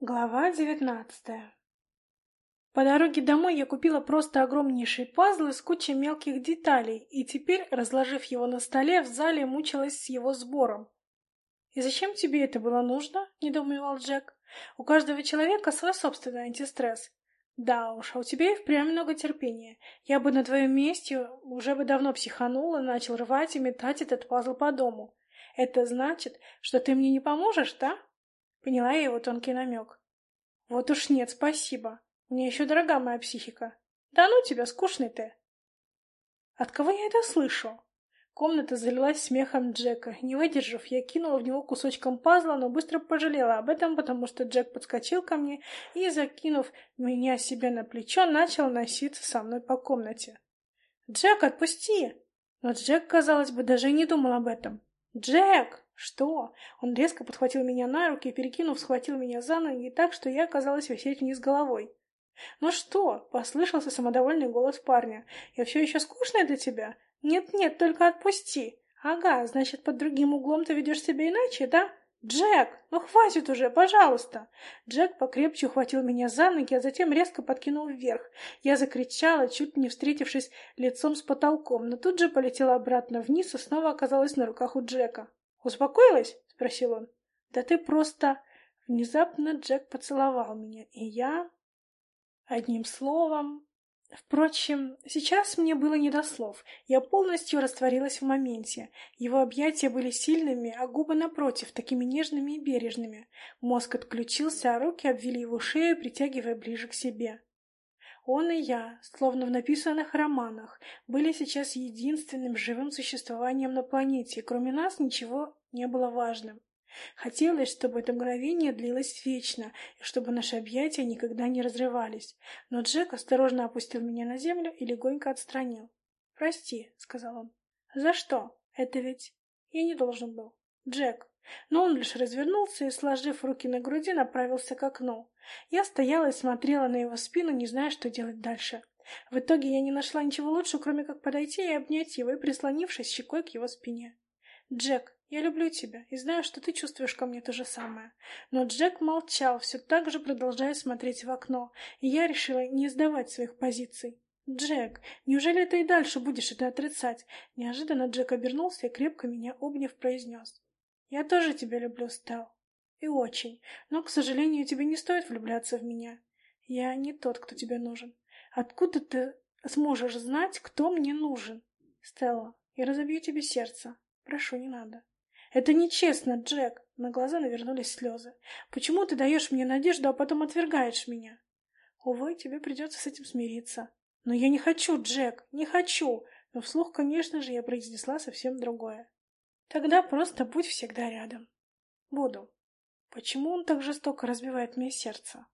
Глава девятнадцатая По дороге домой я купила просто огромнейший пазл из кучи мелких деталей, и теперь, разложив его на столе, в зале мучилась с его сбором. «И зачем тебе это было нужно?» — недоумевал Джек. «У каждого человека свой собственный антистресс. Да уж, а у тебя и впрямь много терпения. Я бы на твоем месте уже бы давно психанул и начал рвать и метать этот пазл по дому. Это значит, что ты мне не поможешь, да?» Поняла я его тонкий намек. Вот уж нет, спасибо. Мне еще дорога моя психика. Да ну тебя, скучный ты. От кого я это слышу? Комната залилась смехом Джека. Не выдержав, я кинула в него кусочком пазла, но быстро пожалела об этом, потому что Джек подскочил ко мне и, закинув меня себе на плечо, начал носиться со мной по комнате. «Джек, отпусти!» Но Джек, казалось бы, даже не думал об этом. «Джек!» «Что?» Он резко подхватил меня на руки и, перекинув, схватил меня за ноги так, что я оказалась висеть вниз головой. «Ну что?» — послышался самодовольный голос парня. «Я все еще скучная для тебя?» «Нет-нет, только отпусти!» «Ага, значит, под другим углом ты ведешь себя иначе, да?» «Джек, ну хватит уже, пожалуйста!» Джек покрепче ухватил меня за ноги, а затем резко подкинул вверх. Я закричала, чуть не встретившись лицом с потолком, но тут же полетела обратно вниз и снова оказалась на руках у Джека. «Успокоилась?» — спросил он. «Да ты просто...» Внезапно Джек поцеловал меня, и я... Одним словом... Впрочем, сейчас мне было не до слов. Я полностью растворилась в моменте. Его объятия были сильными, а губы, напротив, такими нежными и бережными. Мозг отключился, а руки обвили его шею, притягивая ближе к себе. Он и я, словно в написанных романах, были сейчас единственным живым существованием на планете, кроме нас ничего не было важным. Хотелось, чтобы это мгновение длилось вечно, и чтобы наши объятия никогда не разрывались. Но Джек осторожно опустил меня на землю и легонько отстранил. «Прости», — сказал он. «За что? Это ведь...» «Я не должен был. Джек». Но он лишь развернулся и, сложив руки на груди, направился к окну. Я стояла и смотрела на его спину, не зная, что делать дальше. В итоге я не нашла ничего лучше, кроме как подойти и обнять его, и прислонившись щекой к его спине. «Джек, я люблю тебя и знаю, что ты чувствуешь ко мне то же самое». Но Джек молчал, все так же продолжая смотреть в окно, и я решила не сдавать своих позиций. «Джек, неужели ты и дальше будешь это отрицать?» Неожиданно Джек обернулся и, крепко меня обняв, произнес. «Я тоже тебя люблю, Стелл. И очень. Но, к сожалению, тебе не стоит влюбляться в меня. Я не тот, кто тебе нужен. Откуда ты сможешь знать, кто мне нужен? Стелла, я разобью тебе сердце. Прошу, не надо. Это нечестно, Джек. На глаза навернулись слезы. Почему ты даешь мне надежду, а потом отвергаешь меня? Увы, тебе придется с этим смириться. Но я не хочу, Джек, не хочу. Но вслух, конечно же, я произнесла совсем другое. Тогда просто будь всегда рядом. Буду. Почему он так жестоко разбивает мне сердце?